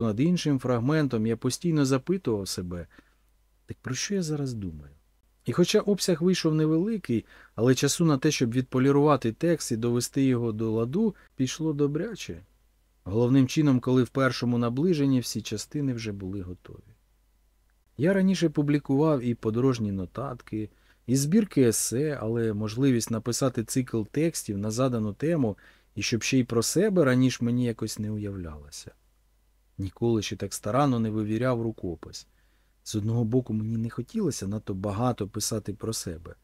Над іншим фрагментом я постійно запитував себе, так про що я зараз думаю? І хоча обсяг вийшов невеликий, але часу на те, щоб відполірувати текст і довести його до ладу, пішло добряче. Головним чином, коли в першому наближенні всі частини вже були готові. Я раніше публікував і подорожні нотатки, і збірки есе, але можливість написати цикл текстів на задану тему і щоб ще й про себе раніше мені якось не уявлялося. Ніколи ще так старанно не вивіряв рукопис. З одного боку, мені не хотілося надто багато писати про себе,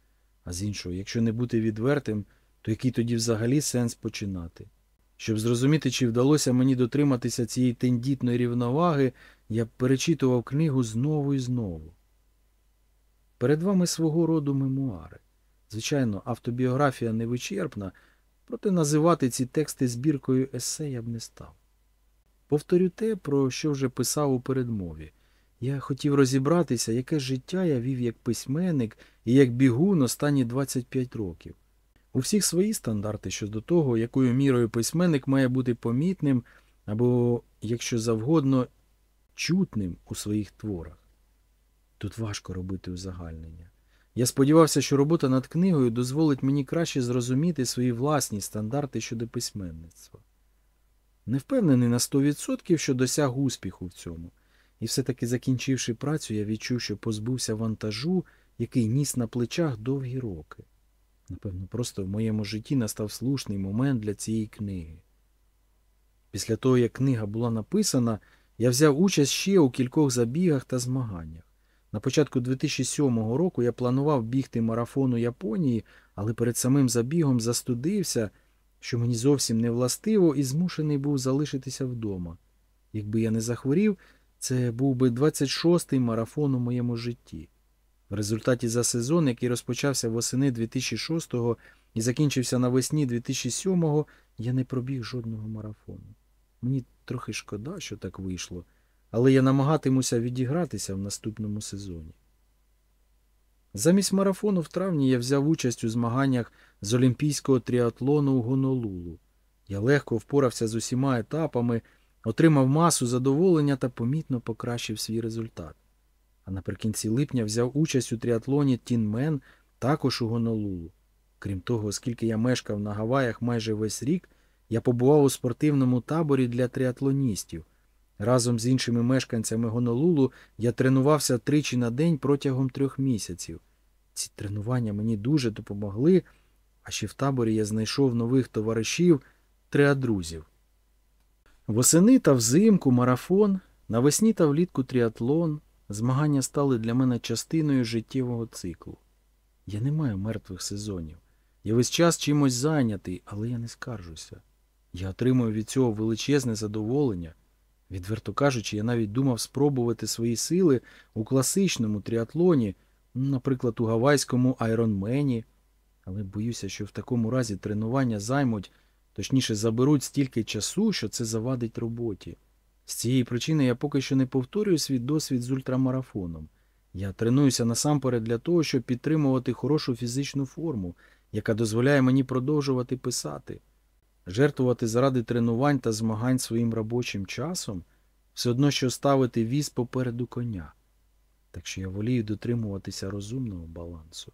а з іншого, якщо не бути відвертим, то який тоді взагалі сенс починати? Щоб зрозуміти, чи вдалося мені дотриматися цієї тендітної рівноваги, я перечитував книгу знову і знову. Перед вами свого роду мемуари. Звичайно, автобіографія не вичерпна, проте називати ці тексти збіркою есе я б не став. Повторю те, про що вже писав у передмові. Я хотів розібратися, яке життя я вів як письменник і як бігун останні 25 років. У всіх свої стандарти щодо того, якою мірою письменник має бути помітним або, якщо завгодно, чутним у своїх творах. Тут важко робити узагальнення. Я сподівався, що робота над книгою дозволить мені краще зрозуміти свої власні стандарти щодо письменництва. Не впевнений на 100%, що досяг успіху в цьому. І все-таки, закінчивши працю, я відчув, що позбувся вантажу, який ніс на плечах довгі роки. Напевно, просто в моєму житті настав слушний момент для цієї книги. Після того, як книга була написана, я взяв участь ще у кількох забігах та змаганнях. На початку 2007 року я планував бігти марафон у Японії, але перед самим забігом застудився, що мені зовсім не властиво, і змушений був залишитися вдома. Якби я не захворів, це був би 26-й марафон у моєму житті. В результаті за сезон, який розпочався восени 2006-го і закінчився навесні 2007-го, я не пробіг жодного марафону. Мені трохи шкода, що так вийшло, але я намагатимуся відігратися в наступному сезоні. Замість марафону в травні я взяв участь у змаганнях з олімпійського тріатлону у Гонолулу. Я легко впорався з усіма етапами, отримав масу задоволення та помітно покращив свій результат. А наприкінці липня взяв участь у тріатлоні Тінмен також у Гонолулу. Крім того, оскільки я мешкав на Гаваях майже весь рік, я побував у спортивному таборі для тріатлоністів. Разом з іншими мешканцями Гонолулу я тренувався тричі на день протягом трьох місяців. Ці тренування мені дуже допомогли, а ще в таборі я знайшов нових товаришів триадрузів. Восени та взимку марафон, навесні та влітку тріатлон, змагання стали для мене частиною життєвого циклу. Я не маю мертвих сезонів. Я весь час чимось зайнятий, але я не скаржуся. Я отримую від цього величезне задоволення. Відверто кажучи, я навіть думав спробувати свої сили у класичному тріатлоні, наприклад, у гавайському айронмені, але боюся, що в такому разі тренування займуть, точніше заберуть стільки часу, що це завадить роботі. З цієї причини я поки що не повторюю свій досвід з ультрамарафоном. Я тренуюся насамперед для того, щоб підтримувати хорошу фізичну форму, яка дозволяє мені продовжувати писати. Жертвувати заради тренувань та змагань своїм робочим часом все одно, що ставити віз попереду коня. Так що я волію дотримуватися розумного балансу.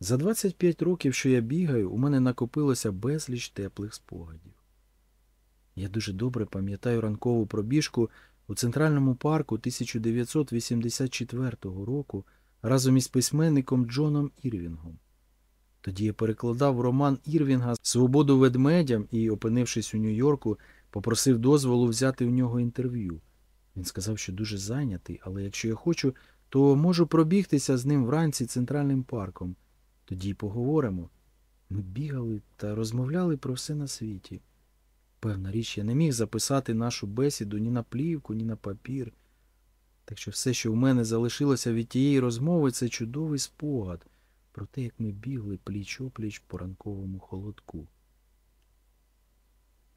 За 25 років, що я бігаю, у мене накопилося безліч теплих спогадів. Я дуже добре пам'ятаю ранкову пробіжку у Центральному парку 1984 року разом із письменником Джоном Ірвінгом. Тоді я перекладав роман Ірвінга Свободу ведмедям і, опинившись у Нью-Йорку, попросив дозволу взяти в нього інтерв'ю. Він сказав, що дуже зайнятий, але якщо я хочу, то можу пробігтися з ним вранці центральним парком. Тоді й поговоримо. Ми бігали та розмовляли про все на світі. Певна річ, я не міг записати нашу бесіду ні на плівку, ні на папір. Так що все, що в мене залишилося від тієї розмови, це чудовий спогад про те, як ми бігли пліч опліч по ранковому холодку.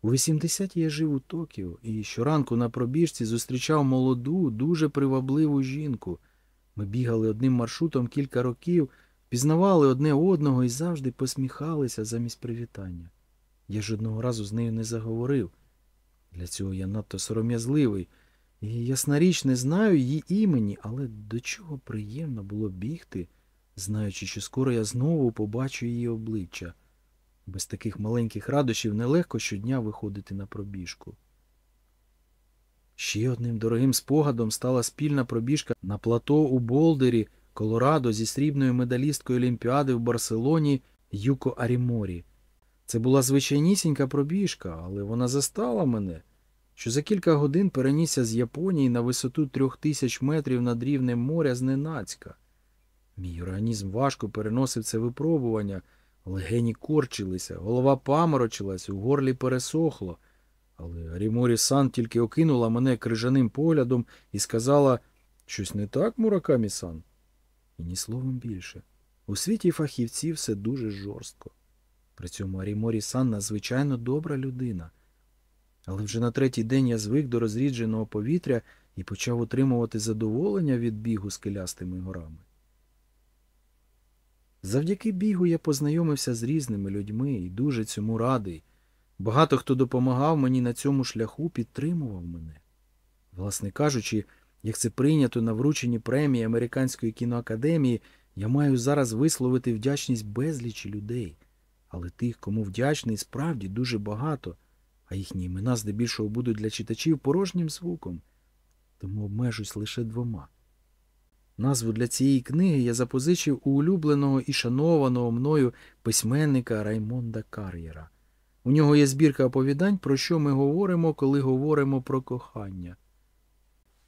У 80-ті я жив у Токіо і щоранку на пробіжці зустрічав молоду, дуже привабливу жінку. Ми бігали одним маршрутом кілька років, пізнавали одне одного і завжди посміхалися замість привітання. Я жодного разу з нею не заговорив. Для цього я надто сором'язливий. І ясна річ, не знаю її імені, але до чого приємно було бігти, знаючи, що скоро я знову побачу її обличчя. Без таких маленьких радощів нелегко щодня виходити на пробіжку. Ще одним дорогим спогадом стала спільна пробіжка на плато у Болдері, Колорадо зі срібною медалісткою Олімпіади в Барселоні Юко Аріморі. Це була звичайнісінька пробіжка, але вона застала мене, що за кілька годин перенісся з Японії на висоту трьох тисяч метрів над рівнем моря зненацька. Мій організм важко переносив це випробування, легені корчилися, голова паморочилась, у горлі пересохло. Але Аріморі Сан тільки окинула мене крижаним поглядом і сказала щось не так, Муракамі Сан? І ні словом більше. У світі фахівців все дуже жорстко. При цьому Аріморі Сан надзвичайно добра людина. Але вже на третій день я звик до розрідженого повітря і почав отримувати задоволення від бігу скелястими горами. Завдяки бігу я познайомився з різними людьми і дуже цьому радий. Багато хто допомагав мені на цьому шляху, підтримував мене. Власне кажучи, як це прийнято на врученні премії Американської кіноакадемії, я маю зараз висловити вдячність безлічі людей. Але тих, кому вдячний, справді дуже багато, а їхні імена здебільшого будуть для читачів порожнім звуком. Тому обмежусь лише двома. Назву для цієї книги я запозичив у улюбленого і шанованого мною письменника Раймонда Кар'єра. У нього є збірка оповідань, про що ми говоримо, коли говоримо про кохання.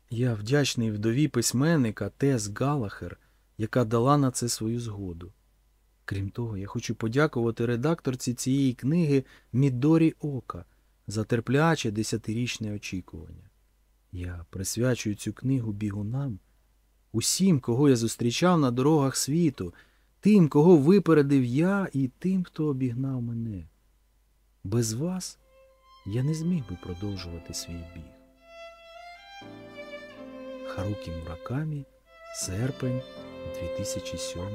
Я вдячний вдові письменника Тес Галахер, яка дала на це свою згоду. Крім того, я хочу подякувати редакторці цієї книги Мідорі Ока за терпляче десятирічне очікування. Я присвячую цю книгу бігунам, усім, кого я зустрічав на дорогах світу, тим, кого випередив я, і тим, хто обігнав мене. Без вас я не зміг би продовжувати свій біг. Харукі Муракамі, серпень 2007